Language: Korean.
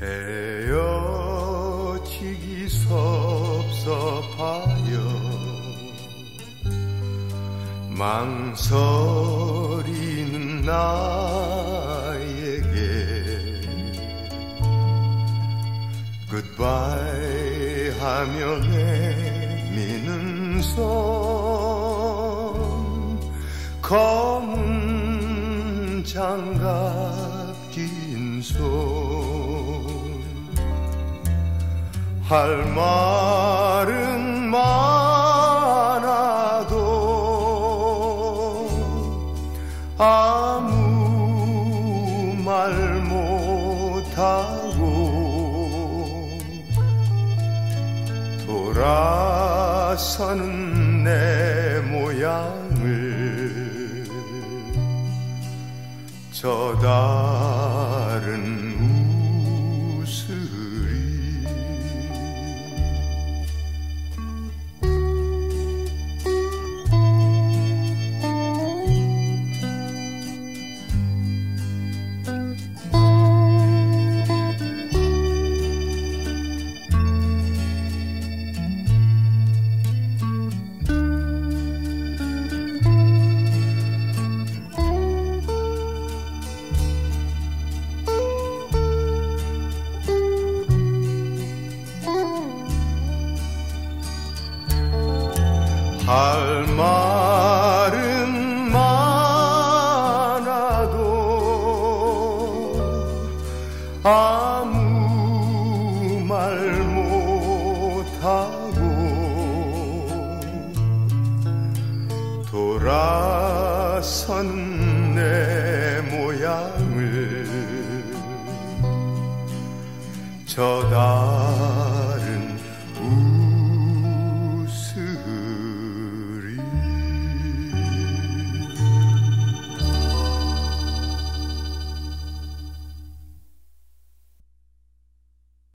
헤어지기 섭섭하여 망설이는 나에게 goodbye 하며 내미는 손 검은 장갑 긴손 할 말은 많아도 아무 말 못하고 돌아서는 내 모양을 저 달은 할 말은 많아도 아무 말 못하고 돌아선 내 모양을 저 달은